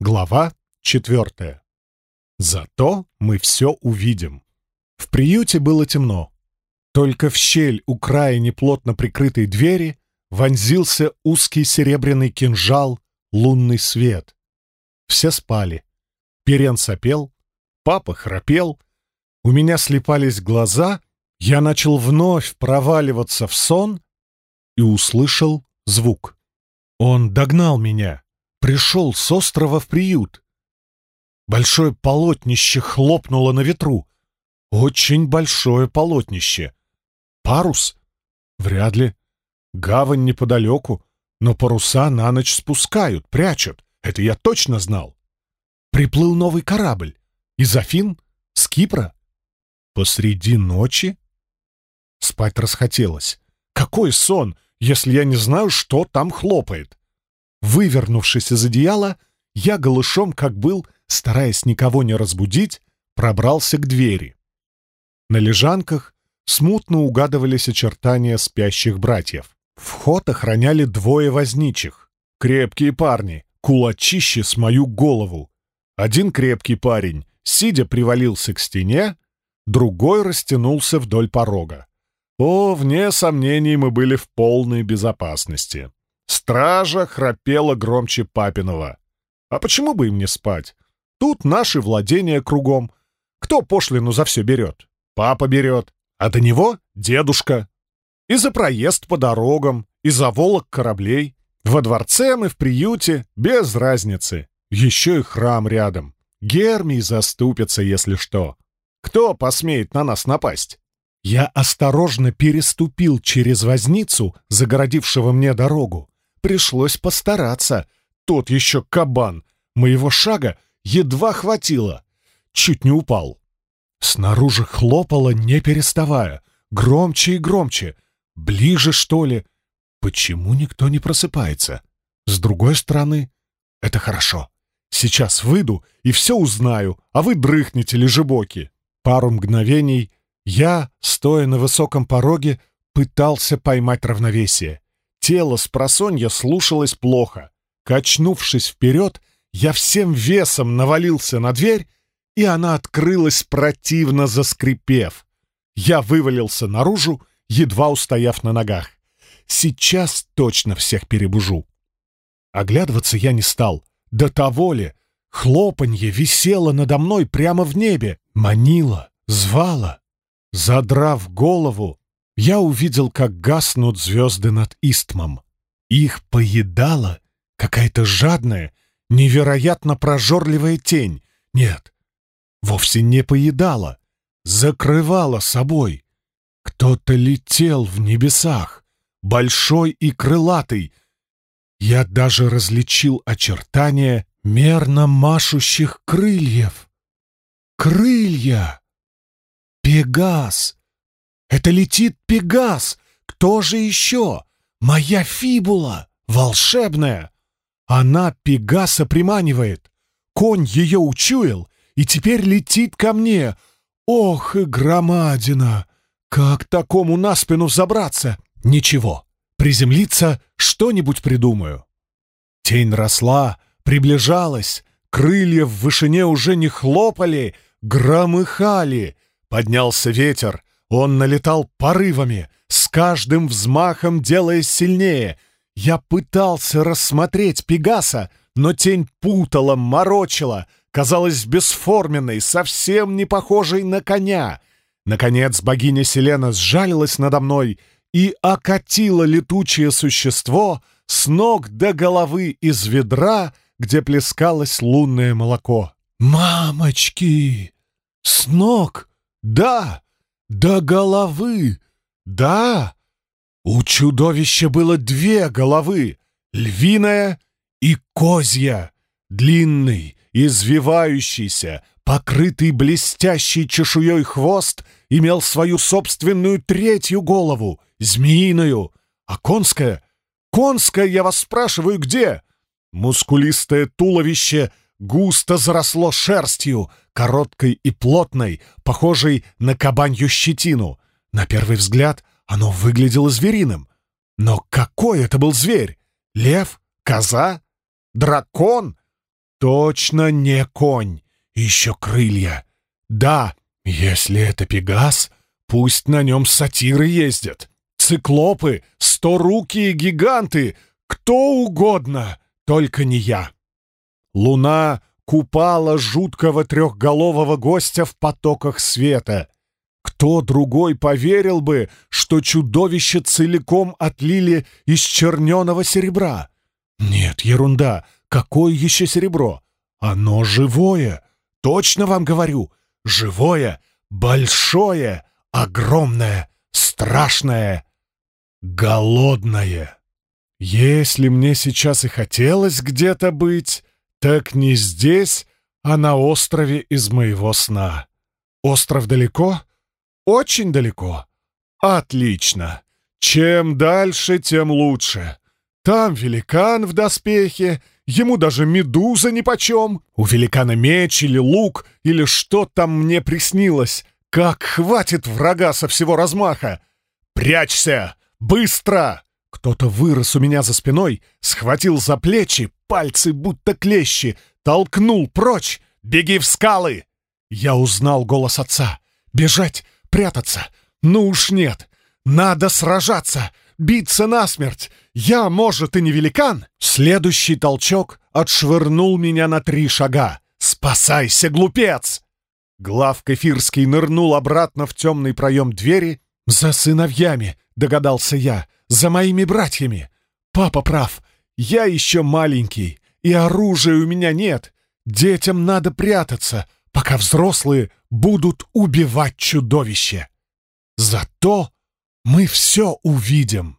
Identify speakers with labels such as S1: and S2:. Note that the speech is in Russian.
S1: Глава четвертая. Зато мы все увидим. В приюте было темно. Только в щель у края неплотно прикрытой двери вонзился узкий серебряный кинжал, лунный свет. Все спали. Перен сопел, папа храпел. У меня слепались глаза, я начал вновь проваливаться в сон и услышал звук. Он догнал меня пришел с острова в приют. Большое полотнище хлопнуло на ветру. Очень большое полотнище. Парус? Вряд ли. Гавань неподалеку, но паруса на ночь спускают, прячут. Это я точно знал. Приплыл новый корабль. Из Афин? С Кипра? Посреди ночи? Спать расхотелось. Какой сон, если я не знаю, что там хлопает? Вывернувшись из одеяла, я голышом, как был, стараясь никого не разбудить, пробрался к двери. На лежанках смутно угадывались очертания спящих братьев. Вход охраняли двое возничих. Крепкие парни, кулачище с мою голову. Один крепкий парень, сидя, привалился к стене, другой растянулся вдоль порога. О, вне сомнений, мы были в полной безопасности. Стража храпела громче папиного. А почему бы им не спать? Тут наши владения кругом. Кто пошлину за все берет? Папа берет. А до него дедушка. И за проезд по дорогам, и за волок кораблей. Во дворце мы в приюте, без разницы. Еще и храм рядом. Гермий заступится, если что. Кто посмеет на нас напасть? Я осторожно переступил через возницу, загородившего мне дорогу, Пришлось постараться. Тот еще кабан. Моего шага едва хватило. Чуть не упал. Снаружи хлопало, не переставая. Громче и громче. Ближе, что ли? Почему никто не просыпается? С другой стороны, это хорошо. Сейчас выйду и все узнаю, а вы дрыхнете лежебоки. Пару мгновений я, стоя на высоком пороге, пытался поймать равновесие. Тело с просонья слушалось плохо. Качнувшись вперед, я всем весом навалился на дверь, и она открылась, противно заскрипев. Я вывалился наружу, едва устояв на ногах. Сейчас точно всех перебужу. Оглядываться я не стал. До того ли, хлопанье висело надо мной прямо в небе, манило, звало. Задрав голову, я увидел, как гаснут звезды над Истмом. Их поедала какая-то жадная, невероятно прожорливая тень. Нет, вовсе не поедала, закрывала собой. Кто-то летел в небесах, большой и крылатый. Я даже различил очертания мерно машущих крыльев. Крылья! Пегас! Это летит Пегас! Кто же еще? Моя фибула! Волшебная! Она Пегаса приманивает. Конь ее учуял и теперь летит ко мне. Ох и громадина! Как такому на спину забраться? Ничего, приземлиться что-нибудь придумаю. Тень росла, приближалась, крылья в вышине уже не хлопали, громыхали. Поднялся ветер, он налетал порывами, с каждым взмахом делаясь сильнее. Я пытался рассмотреть Пегаса, но тень путала, морочила, казалась бесформенной, совсем не похожей на коня. Наконец богиня Селена сжалилась надо мной и окатила летучее существо с ног до головы из ведра, где плескалось лунное молоко. «Мамочки! С ног? Да!» До головы! Да! У чудовища было две головы, львиная и козья, длинный, извивающийся, покрытый блестящей чешуей хвост имел свою собственную третью голову, змеиную, а конская... Конская, я вас спрашиваю, где? Мускулистое туловище — густо заросло шерстью, короткой и плотной, похожей на кабанью щетину. На первый взгляд оно выглядело звериным. Но какой это был зверь? Лев? Коза? Дракон? точно не конь. Еще крылья. Да, если это Пегас, пусть на нем сатиры ездят. Циклопы, сторукие гиганты, кто угодно, только не я. Луна купала жуткого трехголового гостя в потоках света. Кто другой поверил бы, что чудовище целиком отлили из черненого серебра? Нет, ерунда. Какое еще серебро? Оно живое. Точно вам говорю. Живое, большое, огромное, страшное, голодное. Если мне сейчас и хотелось где-то быть, так не здесь, а на острове из моего сна. Остров далеко? Очень далеко. Отлично. Чем дальше, тем лучше. Там великан в доспехе, ему даже медуза нипочем. У великана меч или лук, или что там мне приснилось. Как хватит врага со всего размаха! Прячься! Быстро! Кто-то вырос у меня за спиной, схватил за плечи, пальцы будто клещи, толкнул прочь. «Беги в скалы!» Я узнал голос отца. «Бежать! Прятаться! Ну уж нет! Надо сражаться! Биться насмерть! Я, может, и не великан!» Следующий толчок отшвырнул меня на три шага. «Спасайся, глупец!» Глав Кефирский нырнул обратно в темный проем двери. «За сыновьями!» — догадался я за моими братьями. Папа прав, я еще маленький, и оружия у меня нет. Детям надо прятаться, пока взрослые будут убивать чудовище. Зато мы все увидим.